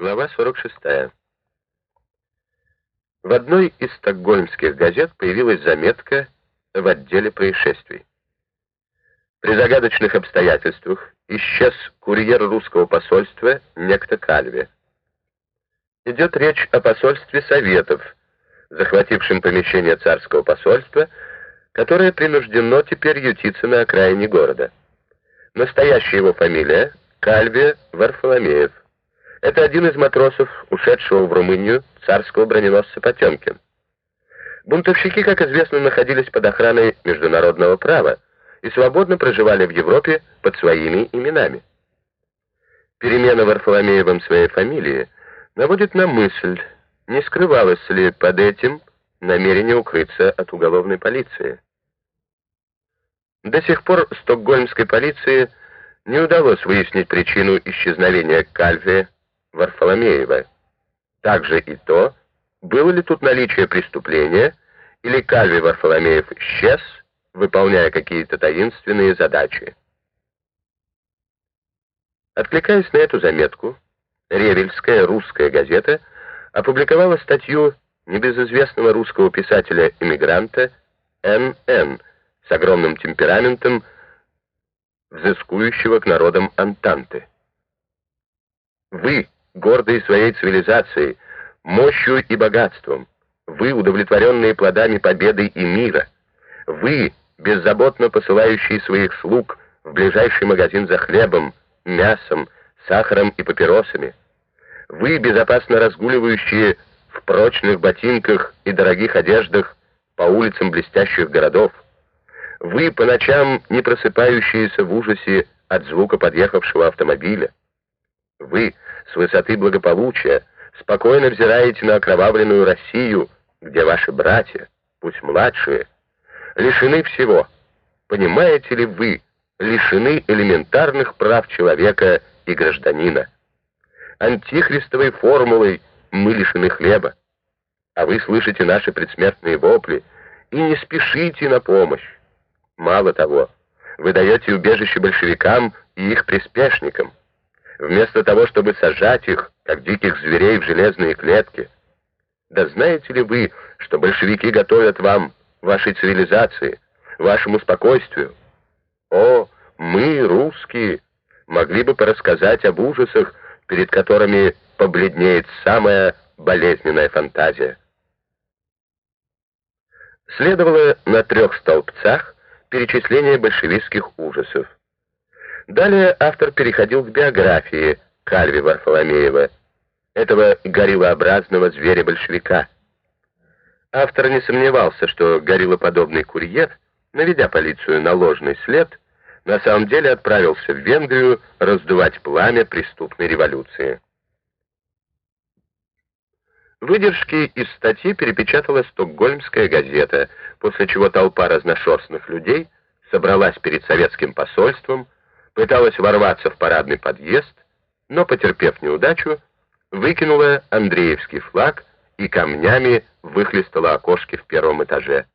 Глава 46. В одной из стокгольмских газет появилась заметка в отделе происшествий. При загадочных обстоятельствах исчез курьер русского посольства некто Кальве. Идет речь о посольстве Советов, захватившем помещение царского посольства, которое принуждено теперь ютиться на окраине города. Настоящая его фамилия — Кальве Варфоломеев. Это один из матросов, ушедшего в Румынию царского броненосца Потемкин. Бунтовщики, как известно, находились под охраной международного права и свободно проживали в Европе под своими именами. Перемена Варфоломеевым своей фамилии наводит на мысль, не скрывалось ли под этим намерение укрыться от уголовной полиции. До сих пор стокгольмской полиции не удалось выяснить причину исчезновения Кальве Варфоломеева. Также и то, было ли тут наличие преступления, или Кальви Варфоломеев исчез, выполняя какие-то таинственные задачи. Откликаясь на эту заметку, Ревельская русская газета опубликовала статью небезызвестного русского писателя-иммигранта Н.Н. с огромным темпераментом, взыскующего к народам Антанты. Вы, гордые своей цивилизацией, мощью и богатством, вы, удовлетворенные плодами победы и мира, вы, беззаботно посылающие своих слуг в ближайший магазин за хлебом, мясом, сахаром и папиросами, вы, безопасно разгуливающие в прочных ботинках и дорогих одеждах по улицам блестящих городов, вы, по ночам не просыпающиеся в ужасе от звука подъехавшего автомобиля, вы, с высоты благополучия, спокойно взираете на окровавленную Россию, где ваши братья, пусть младшие, лишены всего. Понимаете ли вы, лишены элементарных прав человека и гражданина? Антихристовой формулой мы лишены хлеба. А вы слышите наши предсмертные вопли и не спешите на помощь. Мало того, вы даете убежище большевикам и их приспешникам вместо того, чтобы сажать их, как диких зверей, в железные клетки. Да знаете ли вы, что большевики готовят вам, вашей цивилизации, вашему спокойствию? О, мы, русские, могли бы порассказать об ужасах, перед которыми побледнеет самая болезненная фантазия. Следовало на трех столбцах перечисление большевистских ужасов. Далее автор переходил к биографии Кальви Варфоломеева, этого гориллообразного зверя-большевика. Автор не сомневался, что гориллоподобный курьер, наведя полицию на ложный след, на самом деле отправился в Венгрию раздувать пламя преступной революции. Выдержки из статьи перепечатала стокгольмская газета, после чего толпа разношерстных людей собралась перед советским посольством, пыталась ворваться в парадный подъезд, но, потерпев неудачу, выкинула Андреевский флаг и камнями выхлестала окошки в первом этаже.